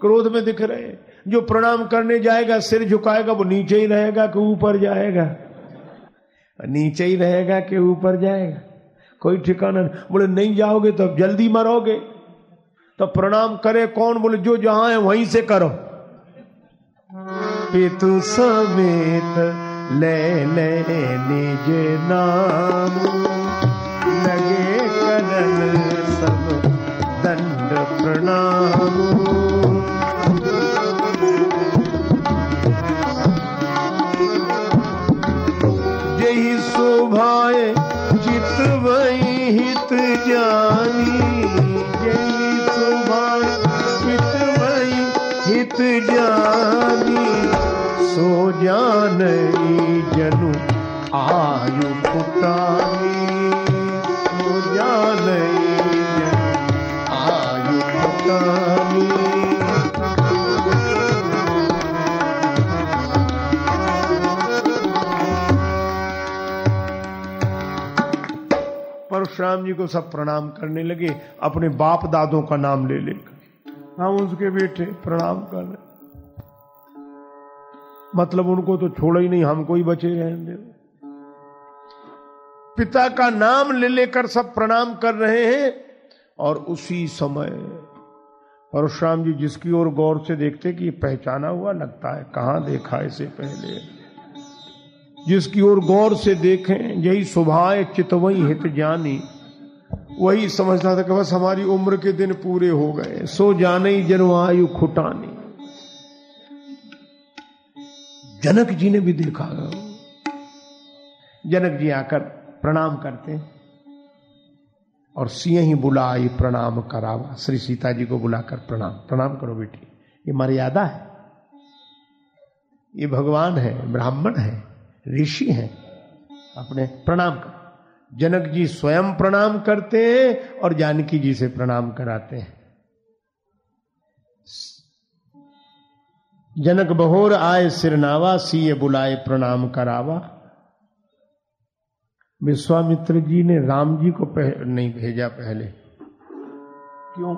क्रोध में दिख रहे हैं। जो प्रणाम करने जाएगा, सिर झुकाएगा, वो नीचे ही रहेगा कि ऊपर जाएगा। नीचे ही रहेगा कि ऊपर जाएगा। कोई ठिकाना नहीं। बोले, नहीं जाओगे तो जल्दी मरोगे। तो प्रणाम करे कौन? बोले, जो जहाँ है वहीं से करो। पितु समेत ले ले निज नाम। लगे करन सब दंड प्रणाम। जही जित वही हित जानी। जही शोभाए चित वही हित जानी। सो जान जनु आयु पुटानी सो जान जनु आयु पुटानी जी को सब प्रणाम करने लगे, अपने बाप दादों का नाम ले लेकर। हम उसके बेटे प्रणाम कर रहे मतलब उनको तो छोड़ा ही नहीं हमको ही बचे रहने पिता का नाम ले लेकर सब प्रणाम कर रहे हैं, और उसी समय परशुराम जी जिसकी ओर गौर से देखते कि पहचाना हुआ, लगता है कहाँ देखा इसे पहले। जिसकी ओर गौर से देखें, यही सुभाए चितवई हित जानी। वही समझता था कि बस हमारी उम्र के दिन पूरे हो गए। सो जाने ही जनवायु खुटानी। जनक जी ने भी देखा जनक जी आकर प्रणाम करते और सिंह ही बुलाई प्रणाम करावा। श्री सीता जी को बुलाकर प्रणाम। प्रणाम करो बेटी। ये मर्यादा है। ये भगवान है, ब्राह्मण है, ऋषि है। अपने प्रणाम कर। जनक जी स्वयं प्रणाम करते हैं और जानकी जी से प्रणाम कराते हैं। जनक बहोर आए सिरनावा सीए बुलाए प्रणाम करावा। विश्वामित्र जी ने राम जी को पह, नहीं भेजा पहले। क्यों?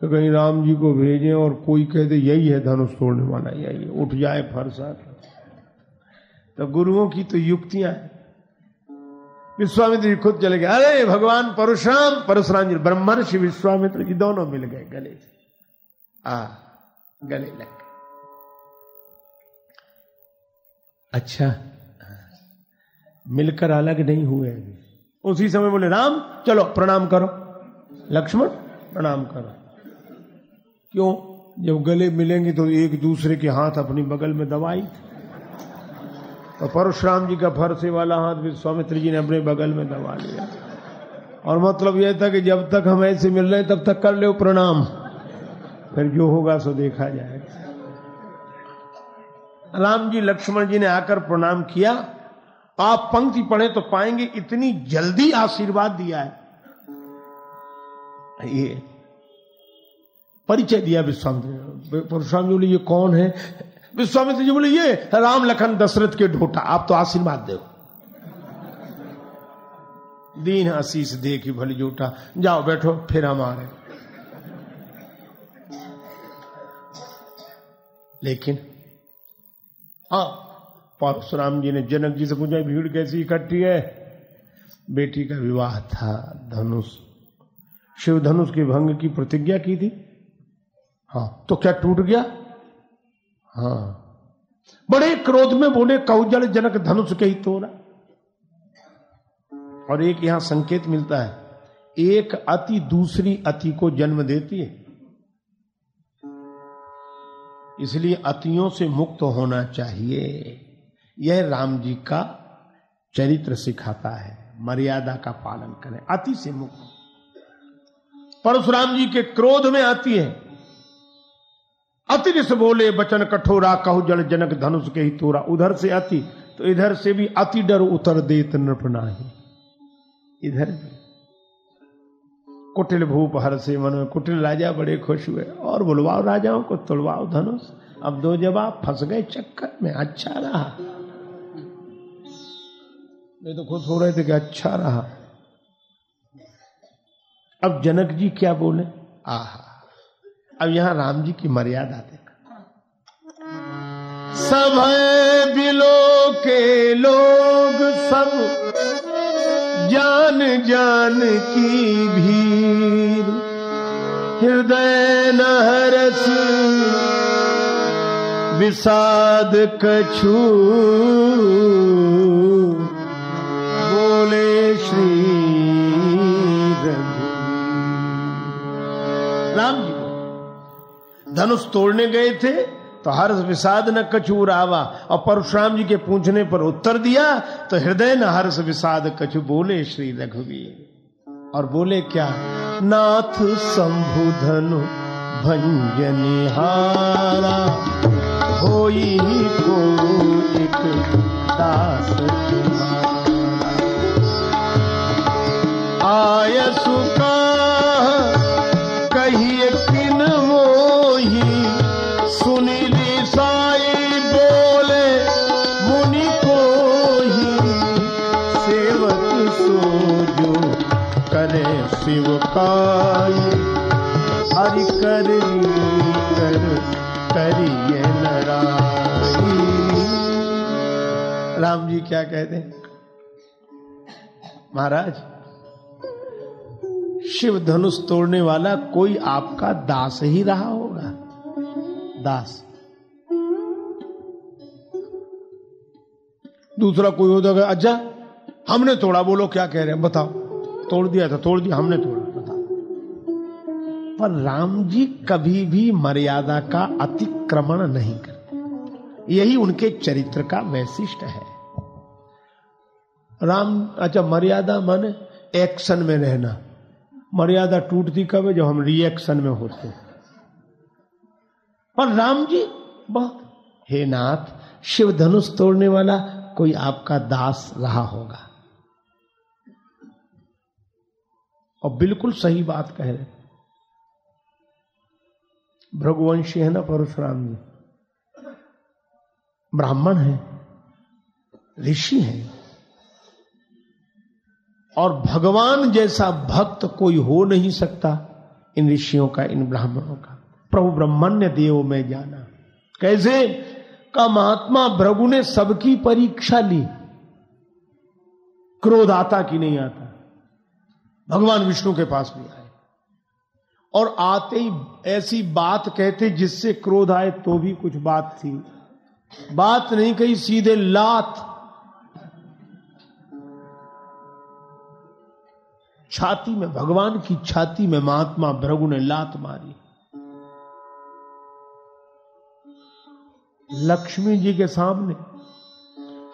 तो कहीं राम जी को भेजें और कोई कह दे यही है धनुष तोड़ने वाला यही उठ जाए फरसा तो गुरुओं की तो युक्तियाँ हैं। विश्वामित्र जी खुद चले गए। अरे भगवान परशुराम परशुराम जी ब्रह्मर्षि विश्वामित्र जी दोनों मिल गए गले से। आ गले लग अच्छा। मिलकर अलग नहीं हुए। उसी समय बोले राम चलो प्रणाम करो। लक्ष्मण प्रणाम करो। क्यों? जब गले मिलेंगे तो एक दूसरे के हाथ अपनी बगल में दबाई। तो परशुराम जी का फरसे वाला हाथ विश्वामित्र जी ने अपने बगल में दबा लिया। और मतलब यह था कि जब तक हम ऐसे मिल रहे तब तक कर लो प्रणाम। फिर जो होगा सो देखा जाएगा। राम जी, लक्ष्मण जी ने आकर प्रणाम किया। आप पंक्ति पढ़े तो पाएँगे, इतनी जल्दी आशीर्वाद दिया है। ये परिचय दिया विश्वामित्र परशुराम जी बोले, ये कौन है? विश्वामित्र जी बोले, ये राम लखन दशरथ के ढोटा, आप तो आशीर्वाद दो दीन आशीष दे की भली जोटा जाओ बैठो, फिर हम आ रहे लेकिन हाँ परशुराम जी ने जनक जी से पूछा भीड़ कैसी इकट्ठी है? बेटी का विवाह था, धनुष। शिव धनुष के भंग की प्रतिज्ञा की थी। हाँ तो क्या टूट गया? हाँ। बड़े क्रोध में बोले कौजल जनक धनुष के ही तोड़ा। और एक यहाँ संकेत मिलता है, एक अति दूसरी अति को जन्म देती है। इसलिए अतियों से मुक्त होना चाहिए। यह राम जी का चरित्र सिखाता है, मर्यादा का पालन करें, अति से मुक्त। परशुराम जी के क्रोध में आती है। अति से बोले बचन कठोरा कहु जल जनक धनुष के ही तोरा। उधर से अति तो इधर से भी अति डर उतर देत नृप नाही। इधर भी। कुटिल भूप हर से मन में, कुटिल राजा बड़े खुश हुए। और बुलवाओ राजाओं को, तुलवाओ धनुष। अब दो जवाब, फंस गए चक्कर में अच्छा रहा। नहीं तो खुश हो रहे थे कि अच्छा रहा। अब जनक जी क्या बोले? आहा। अब यहाँ राम जी की मर्यादा देखा। सब बिलो के लोग, सब जान जान की भीड़। हृदय नहरस विषाद कछु। बोले श्री राम जी। धनुष तोड़ने गए थे तो हर्ष विषाद न कछू आवा और परशुराम जी के पूछने पर उत्तर दिया तो हृदय न हर्ष विषाद कछु बोले श्री रघुवीर। और बोले क्या? नाथ शंभु धनु भंजनिहारा होई को एक दास आय सुका शिवकाई हरि कर कर, करिए राम जी क्या कहते हैं? महाराज, शिव धनुष तोड़ने वाला कोई आपका दास ही रहा होगा? दास। दूसरा कोई होता अच्छा हमने तोड़ा, बोलो क्या कह रहे हैं? बताओ। तोड़ दिया था, तोड़ दिया, हमने तोड़ा। पर राम जी कभी भी मर्यादा का अतिक्रमण नहीं करते। यही उनके चरित्र का वैशिष्ट है। राम अच्छा मर्यादा मन एक्शन में रहना। मर्यादा टूटती कब है जब हम रिएक्शन में होते हैं। पर राम जी बहुत हे नाथ शिव धनुष तोड़ने वाला कोई आपका दास रहा होगा। और बिल्कुल सही बात कह रहे भृगुवंशी है ना परशुराम जी? ब्राह्मण है, ऋषि है। और भगवान जैसा भक्त कोई हो नहीं सकता इन ऋषियों का, इन ब्राह्मणों का। प्रभु ब्रह्मण्य देव में जाना। कैसे? का महात्मा भृगु ने सबकी परीक्षा ली। क्रोध आता कि नहीं आता। भगवान विष्णु के पास भी आए और आते ही ऐसी बात कहते जिससे क्रोध आए तो भी कुछ बात थी। बात नहीं कही, सीधे लात। छाती में, भगवान की छाती में महात्मा भृगु ने लात मारी। लक्ष्मी जी के सामने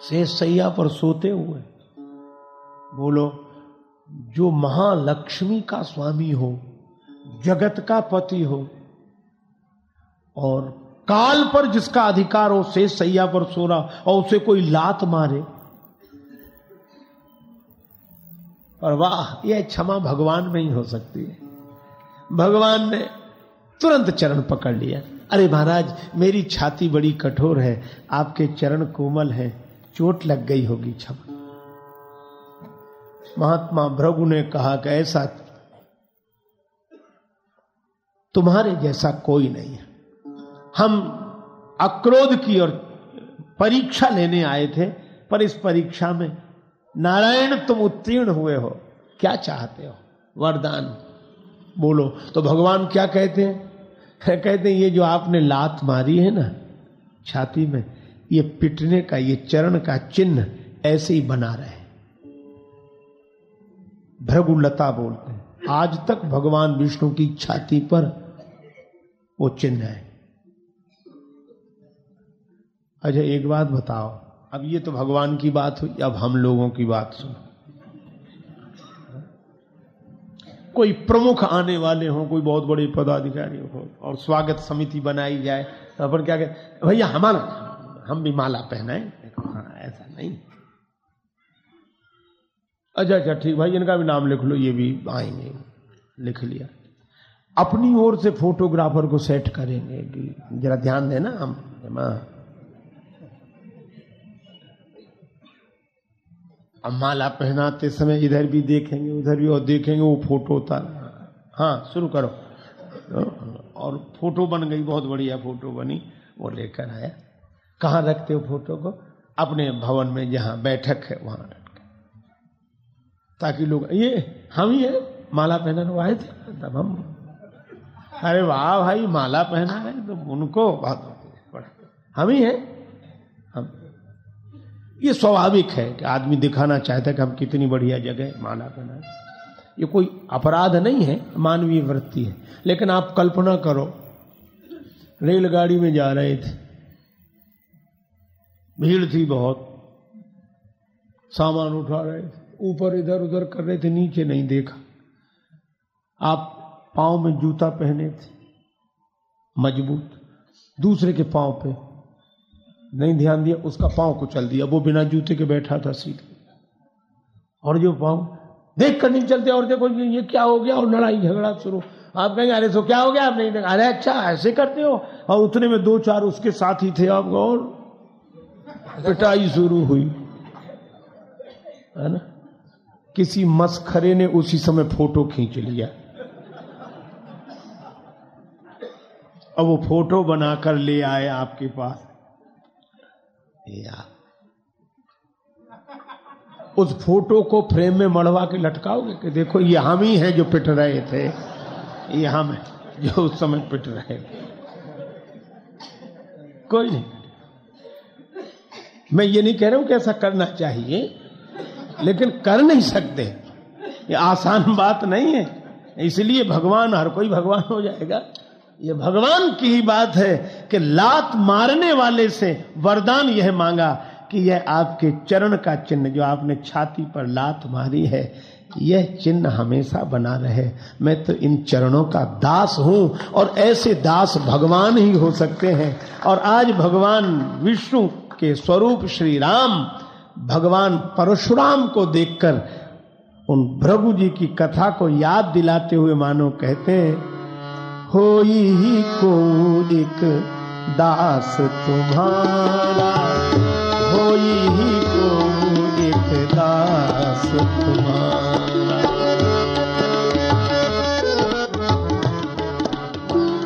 से सैया पर सोते हुए बोलो, जो महालक्ष्मी का स्वामी हो जगत का पति हो और काल पर जिसका अधिकार हो से सैया पर सो रहा और उसे कोई लात मारे। और वाह, यह क्षमा भगवान में ही हो सकती है। भगवान ने तुरंत चरण पकड़ लिया। अरे महाराज, मेरी छाती बड़ी कठोर है, आपके चरण कोमल है, चोट लग गई होगी क्षमा। महात्मा भ्रगु ने कहा कि ऐसा तुम्हारे जैसा कोई नहीं है। हम अक्रोध की और परीक्षा लेने आए थे, पर इस परीक्षा में नारायण तुम उत्तीर्ण हुए हो। क्या चाहते हो? वरदान। बोलो तो भगवान क्या कहते हैं? कहते हैं, ये जो आपने लात मारी है ना, छाती में, ये पिटने का, ये चरण का चिन्ह ऐसे ही बना रहे भृगुलता बोलते हैं। आज तक भगवान विष्णु की छाती पर वो चिन्ह है। अच्छा एक बात बताओ। अब ये तो भगवान की बात हुई, अब हम लोगों की बात सुनो। कोई प्रमुख आने वाले हों, कोई बहुत बड़े पदाधिकारी हो, और स्वागत समिति बनाई जाए तो अपन क्या कहते भैया, हमारा, हम भी माला पहनाए। हाँ ऐसा नहीं। अच्छा अच्छा ठीक, भाई, इनका भी नाम लिख लो, ये भी आएँगे। लिख लिया। अपनी ओर से फोटोग्राफर को सेट करेंगे। कि जरा ध्यान देना हम अब माला पहनाते समय इधर भी देखेंगे, उधर भी, और देखेंगे वो फ़ोटो उतार। हाँ शुरू करो। और फ़ोटो बन गई, बहुत बढ़िया फ़ोटो बनी, वो लेकर आया। कहाँ रखते हो फ़ोटो को? अपने भवन में, जहाँ बैठक है, वहाँ ताकि लोग, ये हम ही है, माला पहनने आए थे, तब हम, अरे वाह भाई, माला पहना है तो उनको बात हम ही है, हम। ये स्वाभाविक है कि आदमी दिखाना चाहता है कि हम कितनी बढ़िया जगह माला पहना है। ये कोई अपराध नहीं है, मानवीय वृत्ति है। लेकिन आप कल्पना करो, रेलगाड़ी में जा रहे थे, भीड़ थी बहुत, सामान उठा रहे थे ऊपर, इधर, उधर कर रहे थे, नीचे नहीं देखा। आप पाँव में जूता पहने थे, मज़बूत। दूसरे के पाँव पे नहीं ध्यान दिया, उसका पाँव को चल दिया। वो बिना जूते के बैठा था सीधे और जो पाँव देख कर नहीं चलते, और देखो ये क्या हो गया, और लड़ाई झगड़ा शुरू। आप कहेंगे, अरे तो क्या हो गया? आप नहीं देखा। अरे अच्छा ऐसे करते हो? और उतने में दो चार उसके साथ ही थे आप, और पिटाई शुरू हुई। है ना? किसी मस्खरे ने उसी समय फ़ोटो खींच लिया। और वो फ़ोटो बनाकर ले आए आपके पास। या उस फ़ोटो को फ्रेम में मड़वा के लटकाओगे कि देखो, ये हम ही हैं जो पिट रहे थे। ये हम जो उस समय पिट रहे थे। कोई नहीं। मैं ये नहीं कह रहा हूँ कि ऐसा करना चाहिए। लेकिन कर नहीं सकते। ये आसान बात नहीं है। इसलिए भगवान, हर कोई भगवान हो जाएगा। ये भगवान की ही बात है कि लात मारने वाले से वरदान यह मांगा कि यह आपके चरण का चिन्ह, जो आपने छाती पर लात मारी है, यह चिन्ह हमेशा बना रहे। मैं तो इन चरणों का दास हूँ और ऐसे दास भगवान ही हो सकते हैं। और आज भगवान विष्णु के स्वरूप श्री राम भगवान परशुराम को देखकर उन भ्रभु जी की कथा को याद दिलाते हुए मानो कहते हैं हो ही को एक दास तुम्हारा हो ही को एक दास तुम्हारा।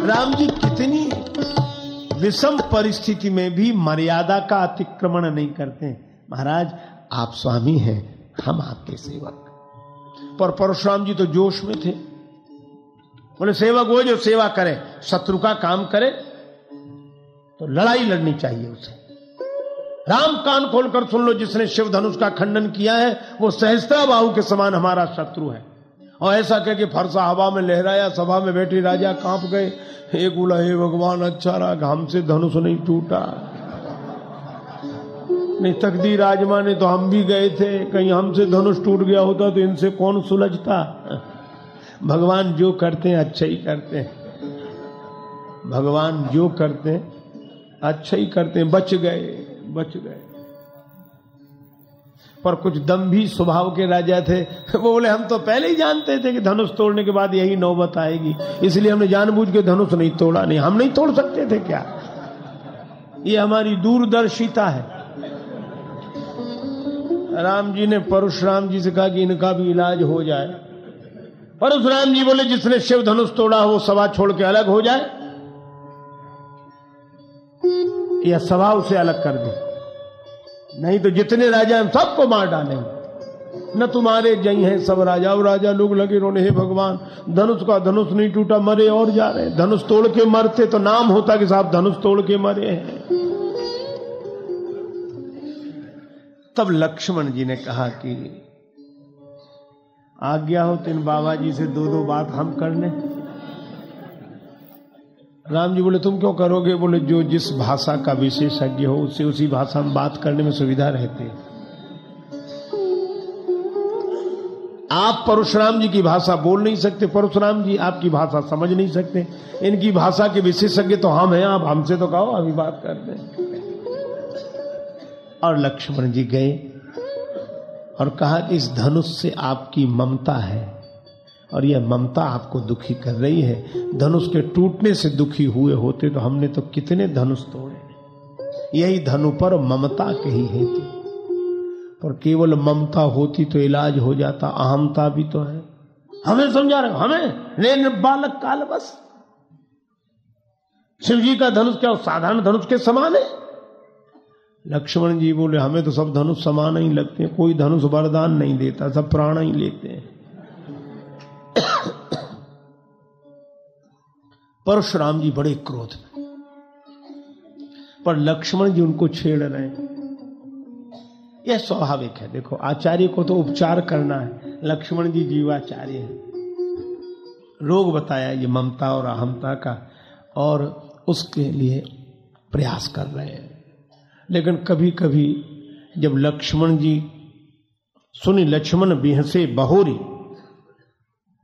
राम जी कितनी विषम परिस्थिति में भी मर्यादा का अतिक्रमण नहीं करते महाराज, आप स्वामी हैं, हम आपके सेवक। पर परशुराम जी तो जोश में थे। बोले, सेवक, वो जो सेवा करे, शत्रु का काम करे तो लड़ाई लड़नी चाहिए उसे। राम कान खोलकर सुन लो, जिसने शिव धनुष का खंडन किया है, वो सहस्त्रा बाहु के समान हमारा शत्रु है। और ऐसा कह के फरसा हवा में लहराया, सभा में बैठे राजा काँप गए। हे बोला हे भगवान अच्छा रहा हमसे धनुष नहीं टूटा। नहीं, तकदीर आजमा ने तो हम भी गए थे। कहीं हमसे धनुष टूट गया होता तो इनसे कौन सुलझता? भगवान जो करते हैं अच्छा ही करते हैं। भगवान जो करते हैं अच्छा ही करते हैं। बच गए बच गए। पर कुछ दम्भी स्वभाव के राजा थे। वो बोले, हम तो पहले ही जानते थे कि धनुष तोड़ने के बाद यही नौबत आएगी। इसलिए हमने जानबूझ के धनुष नहीं तोड़ा। नहीं, हम नहीं तोड़ सकते थे क्या? ये हमारी दूरदर्शिता है। राम जी ने परशुराम जी से कहा कि इनका भी इलाज हो जाए। परशुराम जी बोले, जिसने शिव धनुष तोड़ा वो सभा छोड़ के अलग हो जाए। या सभा उसे अलग कर दे। नहीं तो जितने राजा हैं, सबको मार डालेंगे। न तुम्हारे जई हैं सब राजा। और राजा लोग लगे रोने, हे भगवान, धनुष का धनुष नहीं टूटा, मरे और जा रहे धनुष तोड़ के मरते तो नाम होता कि साहब धनुष तोड़ के मरे हैं। तब लक्ष्मण जी ने कहा कि आज्ञा हो तीन बाबा जी से दो दो बात हम कर लें। राम जी बोले, तुम क्यों करोगे? बोले, जो जिस भाषा का विशेषज्ञ हो उससे उसी भाषा में बात करने में सुविधा रहती है। आप परशुराम जी की भाषा बोल नहीं सकते। परशुराम जी आपकी भाषा समझ नहीं सकते। इनकी भाषा के विशेषज्ञ तो हम हैं, आप हमसे तो कहो, अभी बात करते हैं। और लक्ष्मण जी गए और कहा कि इस धनुष से आपकी ममता है और यह ममता आपको दुखी कर रही है। धनुष के टूटने से दुखी हुए होते तो हमने तो कितने धनुष तोड़े। यही धनु पर ममता के ही हेतु। पर केवल ममता होती तो इलाज हो जाता, अहमता भी तो है। हमें समझा रहे हमें? बालक काल बस। शिव जी का धनुष क्या साधारण धनुष के समान है? लक्ष्मण जी बोले, हमें तो सब धनुष समान ही लगते हैं, कोई धनुष वरदान नहीं देता, सब प्राण ही लेते हैं. परशुराम जी बड़े क्रोध में। पर लक्ष्मण जी उनको छेड़ रहे हैं। यह स्वाभाविक है। देखो, आचार्य को तो उपचार करना है। लक्ष्मण जी जीवाचार्य है। रोग बताया ये ममता और अहमता का, और उसके लिए प्रयास कर रहे हैं। लेकिन कभी कभी जब लक्ष्मण जी, सुनी लक्ष्मण बिहसे बहोरी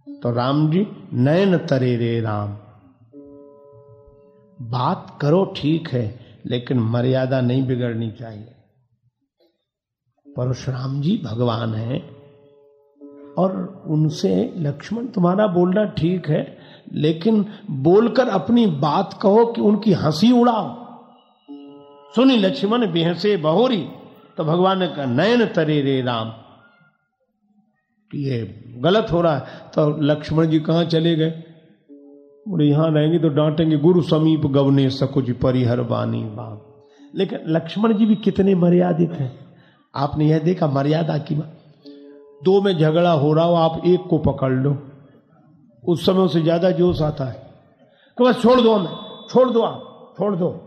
तो राम जी, नयन तरे रे राम। बात करो ठीक है, लेकिन मर्यादा नहीं बिगड़नी चाहिए। परशुराम जी भगवान हैं, और उनसे लक्ष्मण तुम्हारा बोलना ठीक है, लेकिन बोलकर अपनी बात कहो कि उनकी हँसी उड़ाओ। सुनी लक्ष्मण बेहसे बहोरी तो भगवान कहा, नयन तरे रे राम। ये गलत हो रहा है। तो लक्ष्मण जी कहाँ चले गए? बोले, यहाँ रहेंगे तो डांटेंगे, गुरु समीप गवने सकुच परिहर बानी बाप। लेकिन लक्ष्मण जी भी कितने मर्यादित हैं। आपने यह देखा, मर्यादा की बात। दो में झगड़ा हो रहा हो, आप एक को पकड़ लो। उस समय उसे ज़्यादा जोश आता है। कि बस छोड़ दो हमें, छोड़ दो आप, छोड़ दो।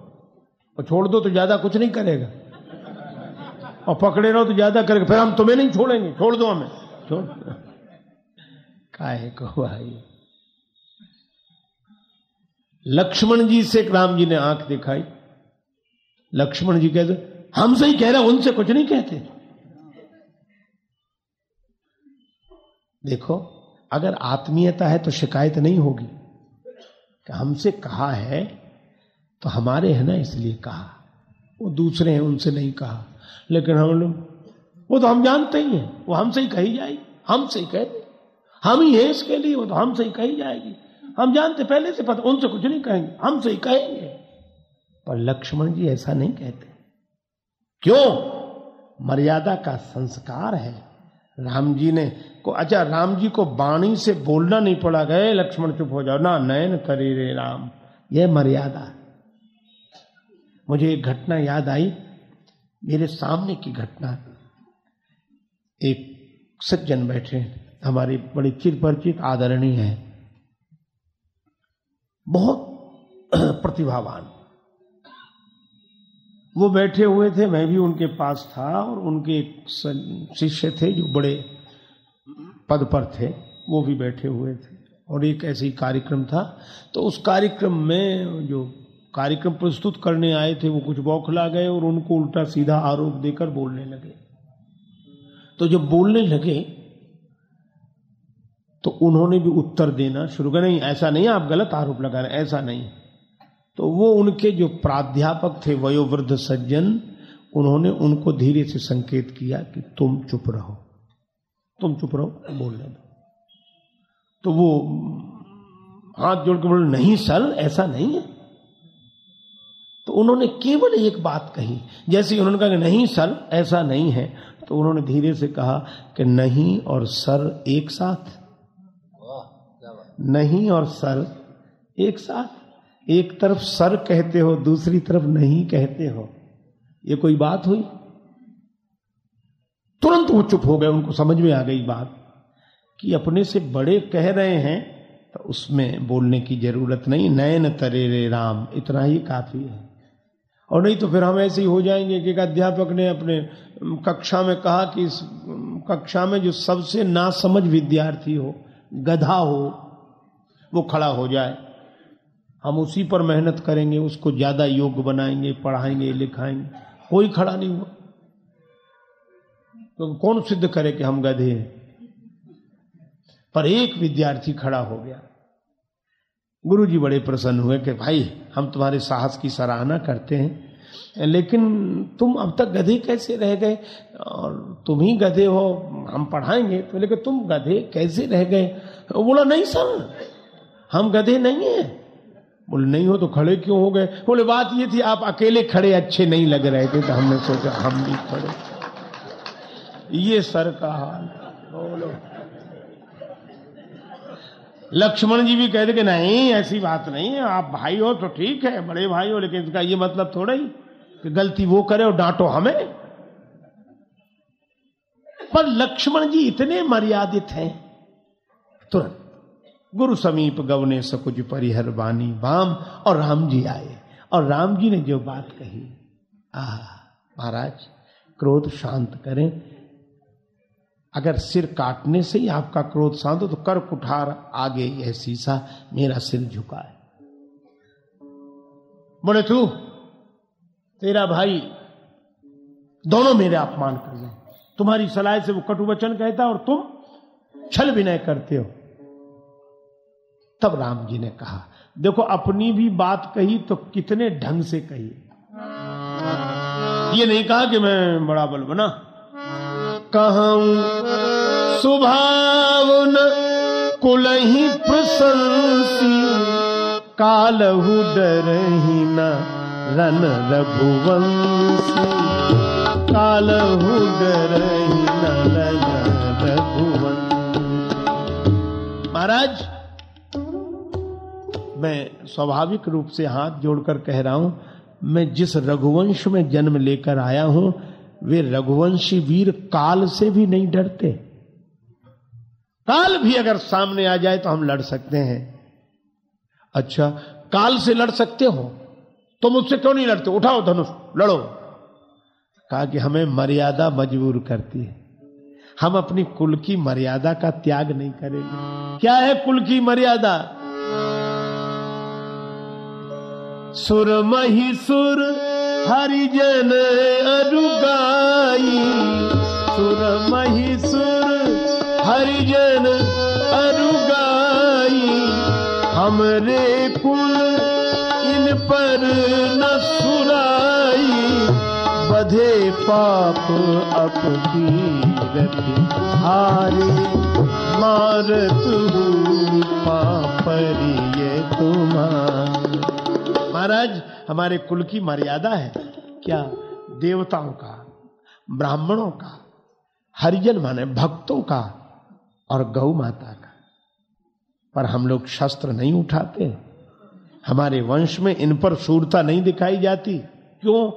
और छोड़ दो तो ज़्यादा कुछ नहीं करेगा। और पकड़े रहो तो ज़्यादा करेगा। फिर हम तुम्हें नहीं छोड़ेंगे। छोड़ दो हमें। छोड़ काहे को भाई? लक्ष्मण जी से राम जी ने आँख दिखाई। लक्ष्मण जी कहते हमसे ही कह रहे उनसे कुछ नहीं कहते। देखो, अगर आत्मीयता है तो शिकायत नहीं होगी। हमसे कहा है तो हमारे है ना इसलिए कहा। वो दूसरे हैं, उनसे नहीं कहा। लेकिन हम लोग, वो तो हम जानते ही हैं, वो हमसे ही कही जाएगी, हमसे ही कह हम ही है इसके लिए, वो तो हमसे ही कही जाएगी। हम जानते, पहले से पता, उनसे कुछ नहीं कहेंगे, हमसे ही कहेंगे। पर लक्ष्मण जी ऐसा नहीं कहते। क्यों? मर्यादा का संस्कार है। राम जी ने को अच्छा राम जी को वाणी से बोलना नहीं पड़ा, गए लक्ष्मण, चुप हो जाओ। ना, नयन करी रे राम। यह मर्यादा मुझे एक घटना याद आई, मेरे सामने की घटना। एक सज्जन बैठे, हमारे बड़ी चिर परिचित आदरणीय है। बहुत प्रतिभावान। वो बैठे हुए थे, मैं भी उनके पास था और उनके एक शिष्य थे जो बड़े पद पर थे, वो भी बैठे हुए थे। और एक ऐसे कार्यक्रम था। तो उस कार्यक्रम में जो कार्यक्रम प्रस्तुत करने आए थे, वो कुछ बौखला गए और उनको उल्टा सीधा आरोप देकर बोलने लगे। तो जब बोलने लगे तो उन्होंने भी उत्तर देना शुरू कर नहीं, ऐसा नहीं, आप गलत आरोप लगा रहे ऐसा नहीं। तो वो उनके जो प्राध्यापक थे, वयोवृद्ध सज्जन, उन्होंने उनको धीरे से संकेत किया कि तुम चुप रहो। तुम चुप रहो, बोलने दो। तो वो हाथ जोड़ के बोले, नहीं सर, ऐसा नहीं है। तो उन्होंने केवल एक बात कही। जैसे उन्होंने कहा कि नहीं सर ऐसा नहीं है तो उन्होंने धीरे से कहा कि नहीं और सर एक साथ। नहीं और सर एक साथ। एक तरफ़ सर कहते हो दूसरी तरफ़ नहीं कहते हो। ये कोई बात हुई? तुरंत वो चुप हो गए उनको समझ में आ गई बात कि अपने से बड़े कह रहे हैं तो उसमें बोलने की ज़रूरत नहीं। नयन तरे रे राम इतना ही काफ़ी है। और नहीं तो फिर हम ऐसे ही हो जाएँगे कि एक अध्यापक ने अपने कक्षा में कहा कि इस कक्षा में जो सबसे नासमझ विद्यार्थी हो, गधा हो, वो खड़ा हो जाए। हम उसी पर मेहनत करेंगे, उसको ज़्यादा योग्य बनाएँगे, पढ़ाएँगे, लिखाएँगे। कोई खड़ा नहीं हुआ। तो कौन सिद्ध करे कि हम गधे हैं? पर एक विद्यार्थी खड़ा हो गया। गुरु जी बड़े प्रसन्न हुए कि भाई, हम तुम्हारे साहस की सराहना करते हैं, लेकिन तुम अब तक गधे कैसे रह गए? और तुम ही गधे हो, हम पढ़ाएँगे। तो लेकिन तुम गधे कैसे रह गए? बोला, नहीं सर, हम गधे नहीं है। बोले, नहीं हो तो खड़े क्यों हो गए? बोले, बात ये थी, आप अकेले खड़े, अच्छे नहीं लग रहे थे तो हमने सोचा, हम भी खड़े ये सर का हाल, बोलो। लक्ष्मण जी भी कहते कि नहीं, ऐसी बात नहीं है, आप भाई हो तो ठीक है, बड़े भाई हो, लेकिन इसका ये मतलब थोड़ा ही कि गलती वो करे और डांटो हमें। पर लक्ष्मण जी इतने मर्यादित हैं। तुरंत, गुरु समीप गवने सकुज परिहर बानी बाम और राम जी आए, और राम जी ने जो बात कही आ महाराज, क्रोध शांत करें अगर सिर काटने से ही आपका क्रोध शांत हो तो कर कुठार आगे यह शीशा मेरा सिर झुका है। बोले, तू, तेरा भाई, दोनों मेरे अपमान कर रहे तुम्हारी सलाह से वो कटु वचन कहता और तुम छल विनय करते हो। तब राम जी ने कहा, देखो, अपनी भी बात कही तो कितने ढंग से कही। ये नहीं कहा कि मैं बड़ा बल बना कहूँ सुभावन कुलही प्रशंसी। कालहु डरही न रन रघुवंशी। कालहु डरही न रन रघुवंशी। महाराज, मैं स्वाभाविक रूप से हाथ जोड़कर कह रहा हूँ, मैं जिस रघुवंश में जन्म लेकर आया हूँ वे रघुवंशी वीर काल से भी नहीं डरते। काल भी अगर सामने आ जाए तो हम लड़ सकते हैं। अच्छा काल से लड़ सकते हो? तो मुझसे क्यों नहीं लड़ते? उठाओ धनुष, लड़ो। कहा कि हमें मर्यादा मजबूर करती है। हम अपनी कुल की मर्यादा का त्याग नहीं करेंगे। क्या है कुल की मर्यादा? सुर मही सुर हरिजन अरुगाई, सुर मही सुर हरिजन अरुगाई, हमरे कुल इन पर न सुराई, बधे पाप अपीरति हारे, मारत पापरिय तुम्हार। महाराज, हमारे कुल की मर्यादा है क्या? देवताओं का, ब्राह्मणों का, हरिजन माने भक्तों का और गौ माता का। पर हम लोग शस्त्र नहीं उठाते। हमारे वंश में इन पर सूरता नहीं दिखाई जाती। क्यों?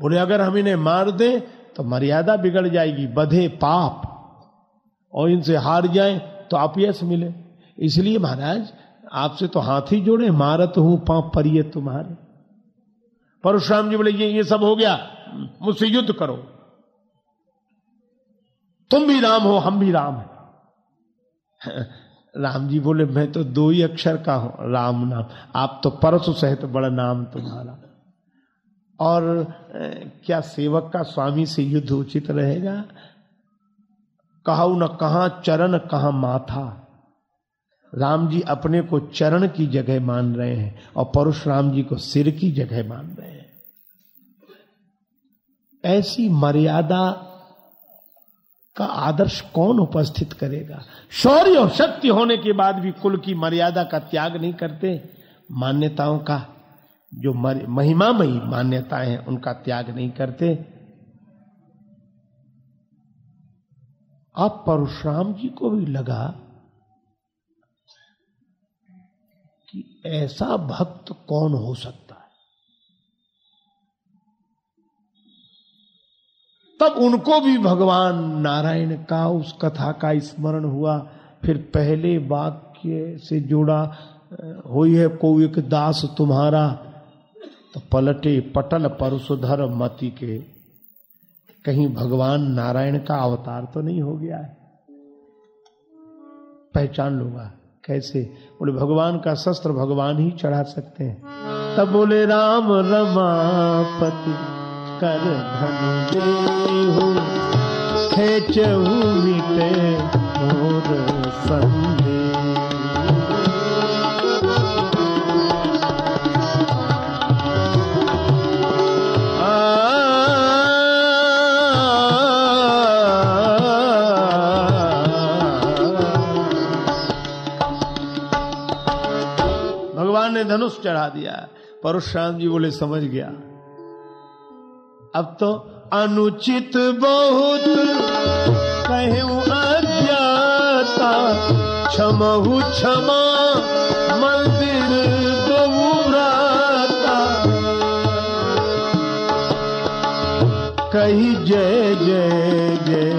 बोले, अगर हम इन्हें मार दें तो मर्यादा बिगड़ जाएगी, बधे पाप। और इनसे हार जाए तो आप यश मिले। इसलिए महाराज आपसे तो हाथ ही जोड़े, मारत हूँ पाप परिये तुम्हारे। परशुराम जी बोले, ये ये सब हो गया, मुझसे युद्ध करो। तुम भी राम हो, हम भी राम हैं। राम जी बोले, मैं तो दो ही अक्षर का हूँ, राम नाम। आप तो परसु सहित तो बड़ा नाम तुम्हारा। और क्या सेवक का स्वामी से युद्ध उचित रहेगा? कहा न कहा, चरण कहा माथा? राम जी अपने को चरण की जगह मान रहे हैं और परशुराम जी को सिर की जगह मान रहे हैं। ऐसी मर्यादा का आदर्श कौन उपस्थित करेगा? शौर्य और शक्ति होने के बाद भी कुल की मर्यादा का त्याग नहीं करते। मान्यताओं का जो महिमामयी मान्यताएँ हैं, उनका त्याग नहीं करते। अब परशुराम जी को भी लगा कि ऐसा भक्त कौन हो सकता है? तब उनको भी भगवान नारायण का उस कथा का स्मरण हुआ। फिर पहले वाक्य से जोड़ा, हुई है को एक दास तुम्हारा तो पलटे पटल परसुधर मति के। कहीं भगवान नारायण का अवतार तो नहीं हो गया है? पहचान लूँगा कैसे? बोले, भगवान का शस्त्र भगवान ही चढ़ा सकते हैं। तब बोले, राम रमापति कर धन देहु मिटे मोर संदेह धनुष चढ़ा दिया। परशुराम जी बोले, समझ गया। अब तो अनुचित बहुत। कहूँ अज्ञाता, क्षमहु क्षमा, मंदिर कही जय जय जय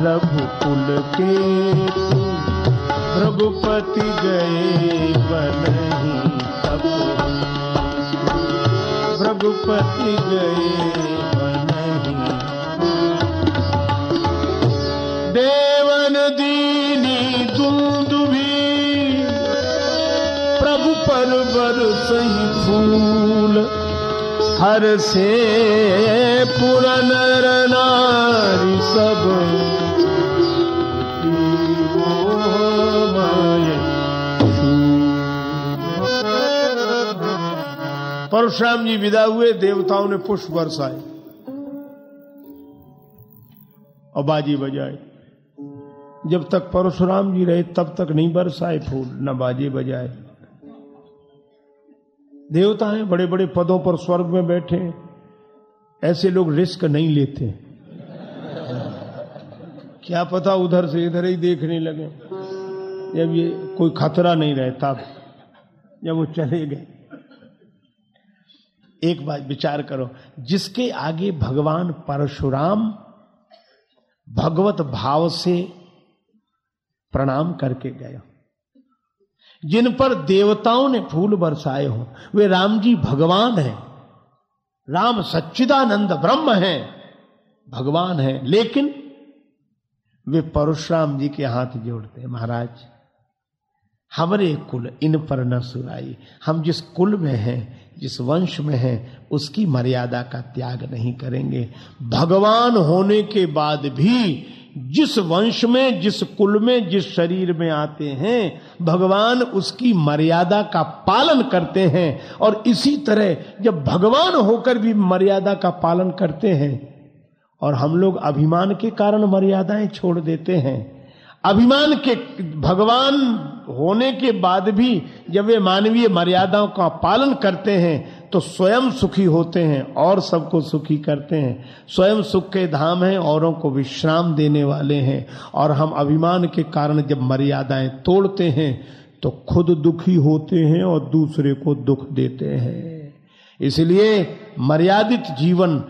रघु रघुकुल के रघुपति गए बनही रघुपति गए देवन दीनी दुंदुभी प्रभु पर बरसही फूल हर से पुर नर नारी सब परशुराम जी विदा हुए, देवताओं ने पुष्प बरसाए। और बाजी बजाए। जब तक परशुराम जी रहे, तब तक नहीं बरसाए फूल, न बाजे बजाए। देवता हैं बड़े बड़े पदों पर स्वर्ग में बैठे ऐसे लोग रिस्क नहीं लेते। क्या पता उधर से इधर ही देखने लगे। जब ये कोई खतरा नहीं रहता, जब वो चले गए। एक बात विचार करो, जिसके आगे भगवान परशुराम भगवत भाव से प्रणाम करके गए जिन पर देवताओं ने फूल बरसाए हो, वे राम जी भगवान हैं, राम सच्चिदानंद ब्रह्म हैं, भगवान हैं, लेकिन वे परशुराम जी के हाथ जोड़ते हैं, महाराज। हमारे कुल, इन पर न सुराई हम जिस कुल में हैं, जिस वंश में हैं, उसकी मर्यादा का त्याग नहीं करेंगे। भगवान होने के बाद भी जिस वंश में, जिस कुल में, जिस शरीर में आते हैं, भगवान उसकी मर्यादा का पालन करते हैं। और इसी तरह जब भगवान होकर भी मर्यादा का पालन करते हैं, और हम लोग अभिमान के कारण मर्यादाएँ छोड़ देते हैं, अभिमान के, भगवान होने के बाद भी जब वे मानवीय मर्यादाओं का पालन करते हैं तो स्वयं सुखी होते हैं और सबको सुखी करते हैं। स्वयं सुख के धाम हैं, औरों को विश्राम देने वाले हैं। और हम अभिमान के कारण जब मर्यादाएँ तोड़ते हैं तो खुद दुखी होते हैं और दूसरे को दुख देते हैं। इसलिए मर्यादित जीवन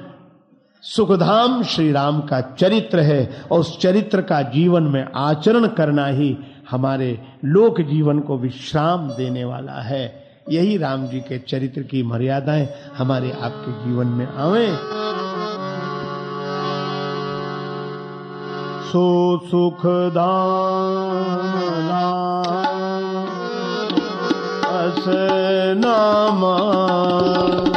सुखधाम श्री राम का चरित्र है, और उस चरित्र का जीवन में आचरण करना ही हमारे लोक जीवन को विश्राम देने वाला है। यही राम जी के चरित्र की मर्यादाएँ हमारे आपके जीवन में आवे। सो सुखदाना अस नामा।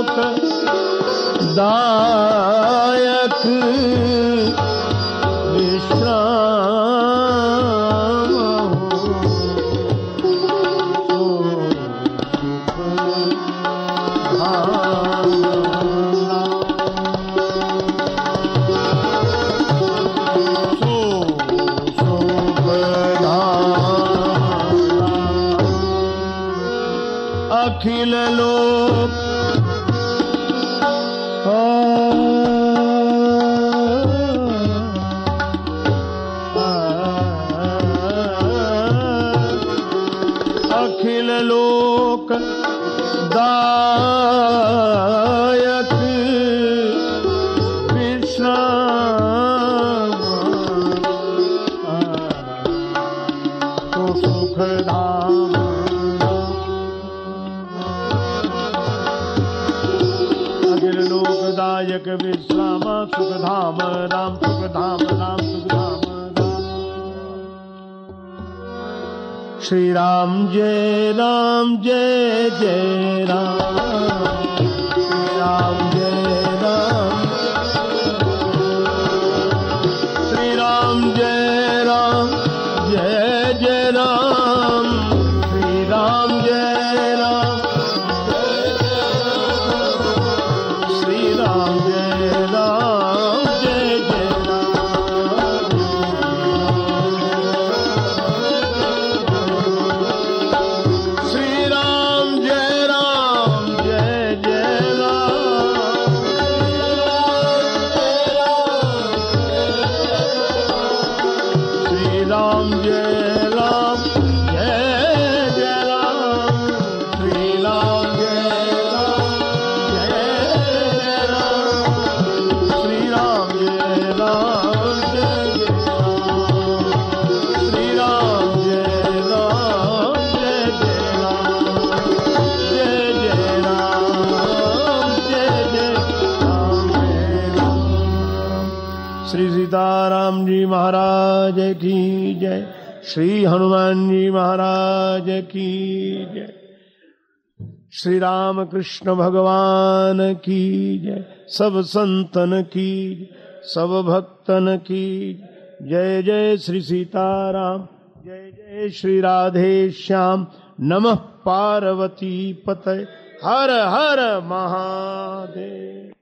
लोक दायक लोकदायक विश्राम सुख धाम राम सुख धाम राम सुख धाम श्री राम जय राम जय जय राम। श्री राम जय, राम। श्री हनुमान जी महाराज की जय। श्री राम कृष्ण भगवान की जय। सब संतन की सब भक्तन की जय जय श्री सीताराम। जय जय श्री राधे श्याम। नमः पार्वती पतय। हर हर महादेव।